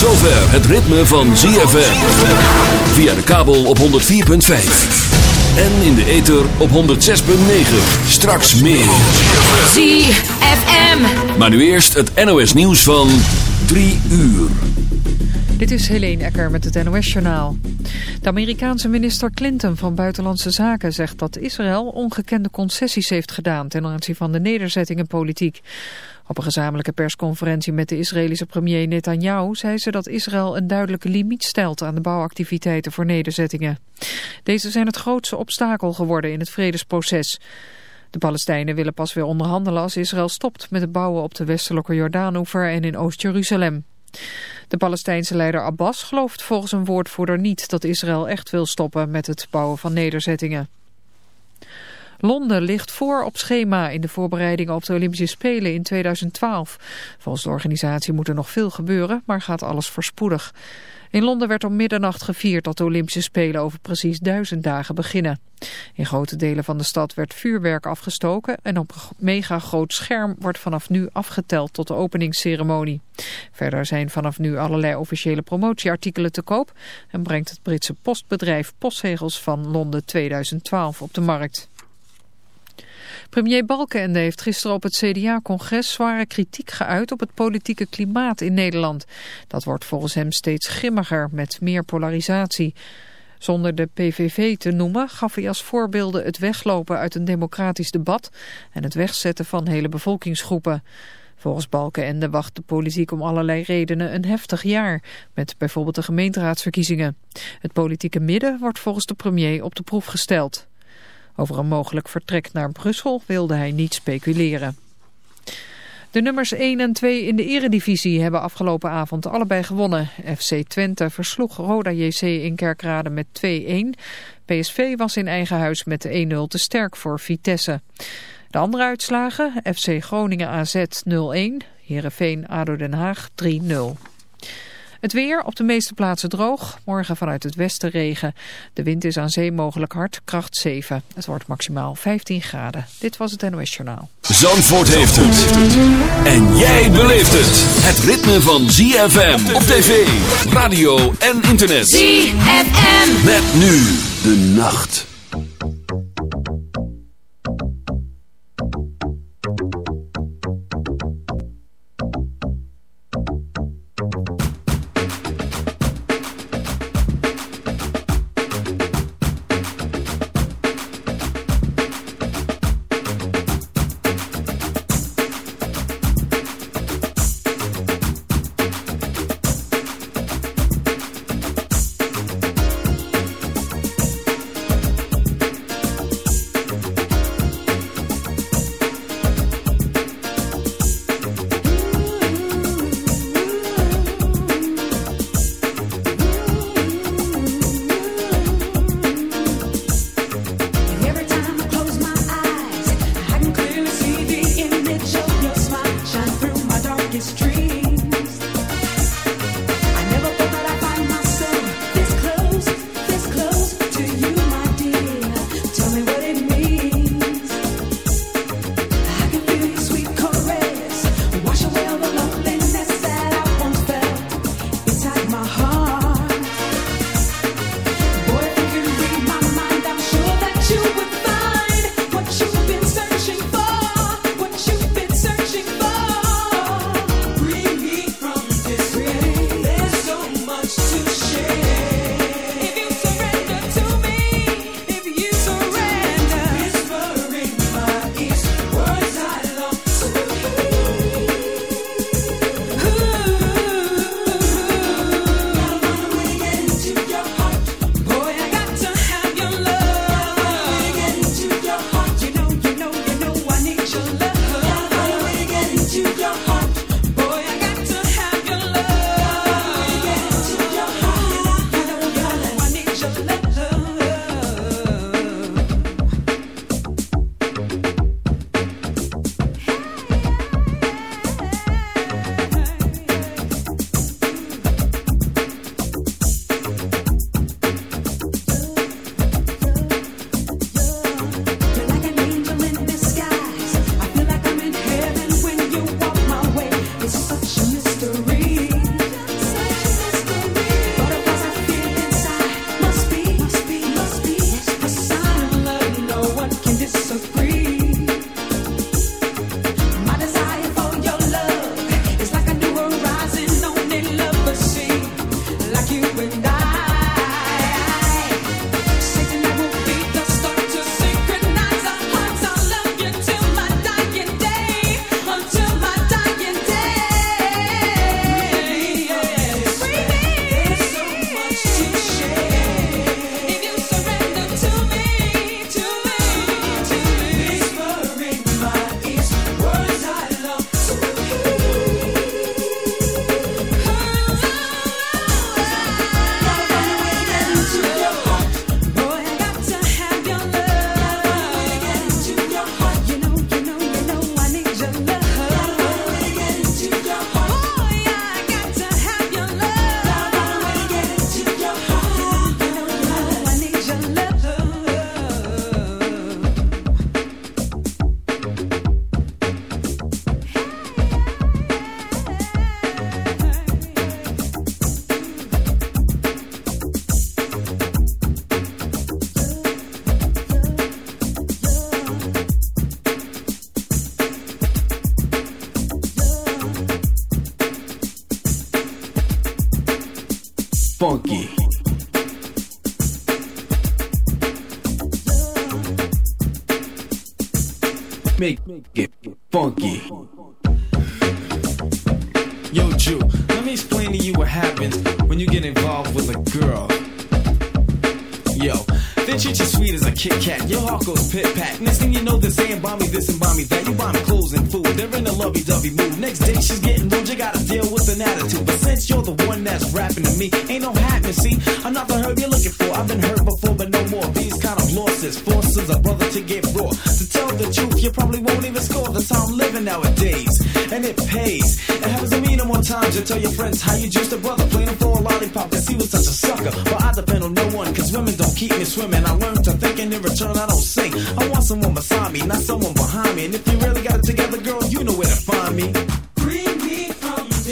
zover het ritme van ZFM. Via de kabel op 104.5. En in de ether op 106.9. Straks meer. ZFM. Maar nu eerst het NOS nieuws van 3 uur. Dit is Helene Ecker met het NOS-journaal. De Amerikaanse minister Clinton van Buitenlandse Zaken zegt dat Israël ongekende concessies heeft gedaan ten aanzien van de nederzettingenpolitiek. Op een gezamenlijke persconferentie met de Israëlische premier Netanyahu zei ze dat Israël een duidelijke limiet stelt aan de bouwactiviteiten voor nederzettingen. Deze zijn het grootste obstakel geworden in het vredesproces. De Palestijnen willen pas weer onderhandelen als Israël stopt met het bouwen op de westelijke Jordaanoever en in Oost-Jeruzalem. De Palestijnse leider Abbas gelooft volgens een woordvoerder niet dat Israël echt wil stoppen met het bouwen van nederzettingen. Londen ligt voor op schema in de voorbereidingen op de Olympische Spelen in 2012. Volgens de organisatie moet er nog veel gebeuren, maar gaat alles voorspoedig. In Londen werd om middernacht gevierd dat de Olympische Spelen over precies duizend dagen beginnen. In grote delen van de stad werd vuurwerk afgestoken en op een mega groot scherm wordt vanaf nu afgeteld tot de openingsceremonie. Verder zijn vanaf nu allerlei officiële promotieartikelen te koop en brengt het Britse postbedrijf postzegels van Londen 2012 op de markt. Premier Balkenende heeft gisteren op het CDA-congres zware kritiek geuit op het politieke klimaat in Nederland. Dat wordt volgens hem steeds grimmiger met meer polarisatie. Zonder de PVV te noemen gaf hij als voorbeelden het weglopen uit een democratisch debat en het wegzetten van hele bevolkingsgroepen. Volgens Balkenende wacht de politiek om allerlei redenen een heftig jaar, met bijvoorbeeld de gemeenteraadsverkiezingen. Het politieke midden wordt volgens de premier op de proef gesteld. Over een mogelijk vertrek naar Brussel wilde hij niet speculeren. De nummers 1 en 2 in de eredivisie hebben afgelopen avond allebei gewonnen. FC Twente versloeg Roda JC in Kerkrade met 2-1. PSV was in eigen huis met 1-0 te sterk voor Vitesse. De andere uitslagen, FC Groningen AZ 0-1, Heerenveen ADO Den Haag 3-0. Het weer op de meeste plaatsen droog. Morgen vanuit het westen regen. De wind is aan zee mogelijk hard, kracht 7. Het wordt maximaal 15 graden. Dit was het NOS Journaal. Zandvoort heeft het. En jij beleeft het. Het ritme van ZFM op tv, radio en internet. ZFM. Met nu de nacht.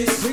This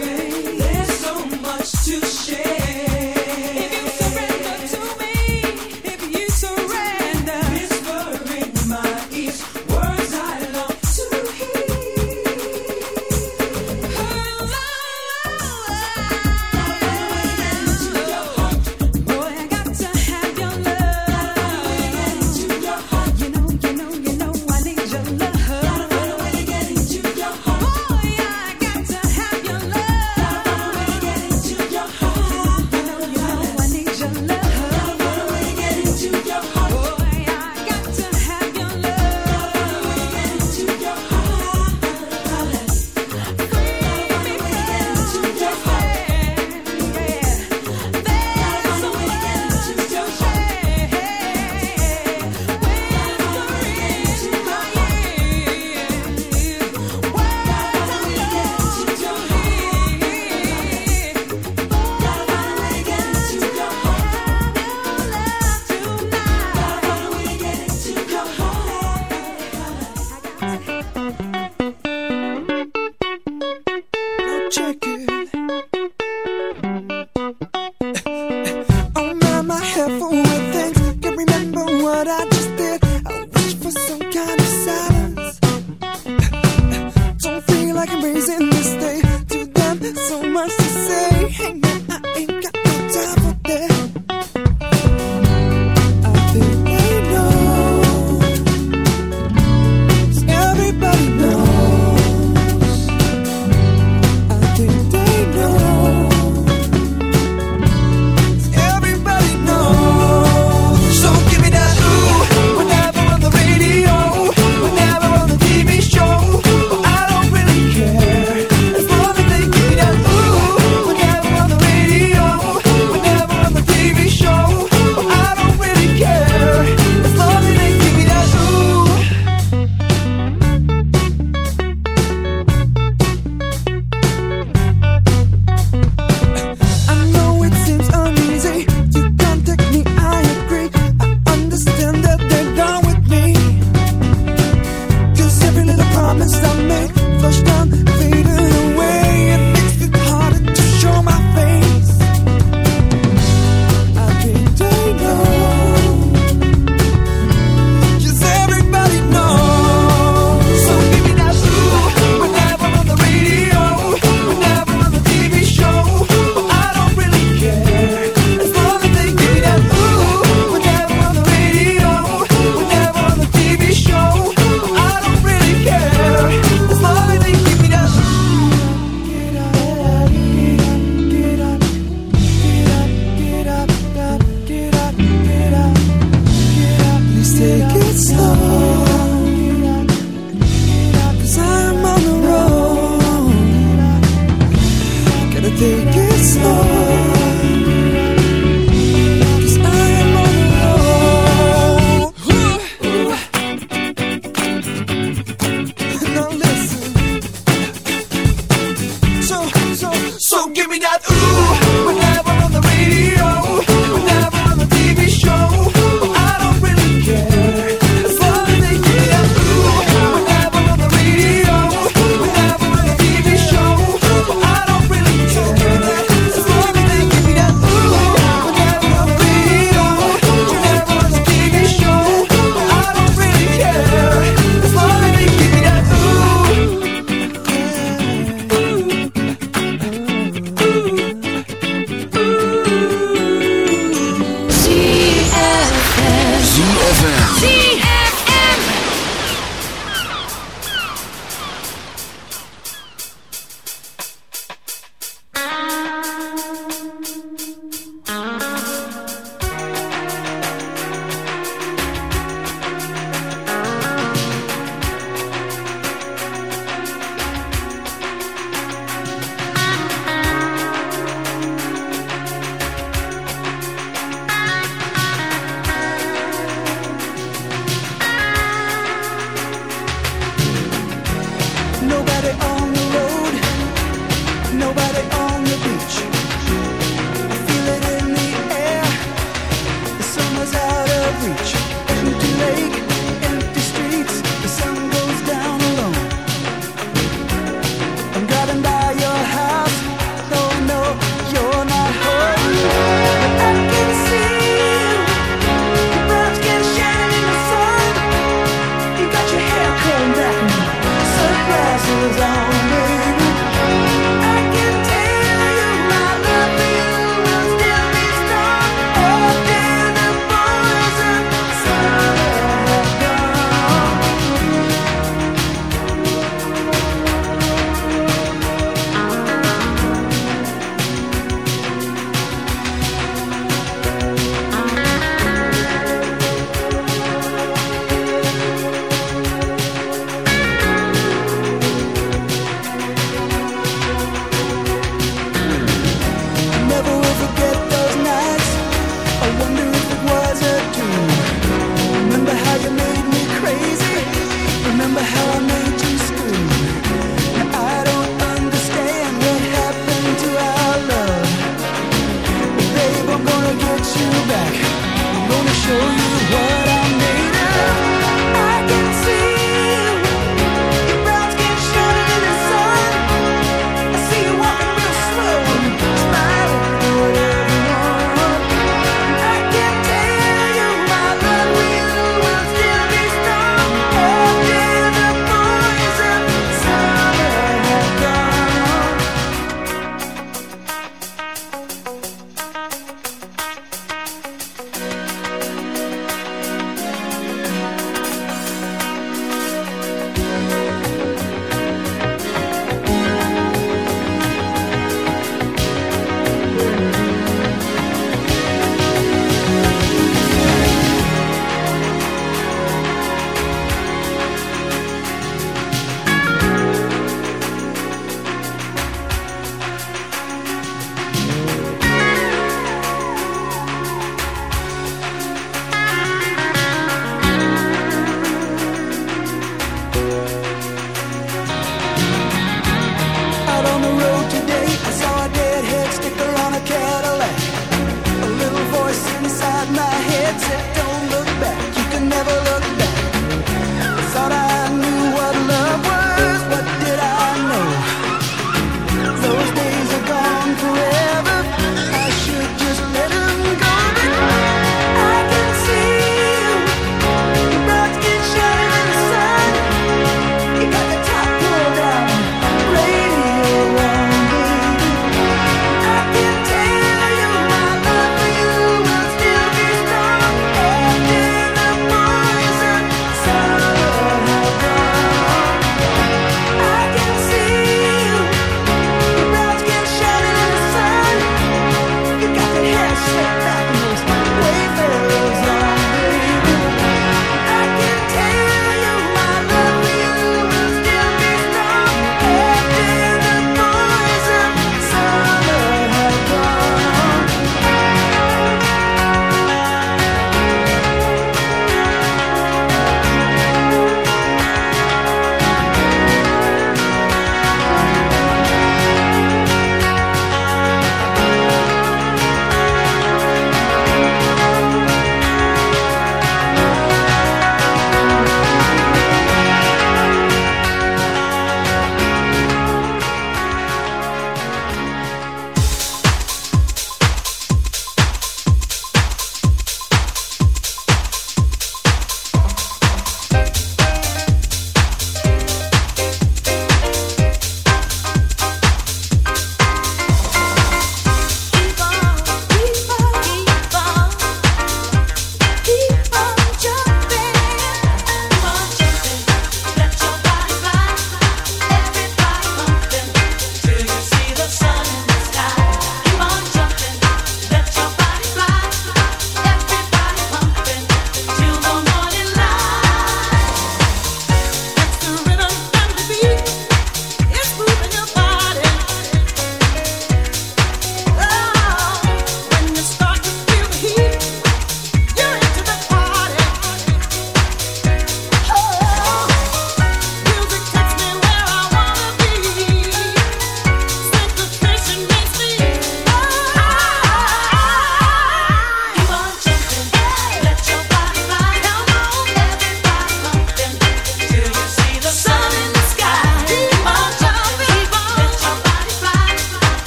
those days.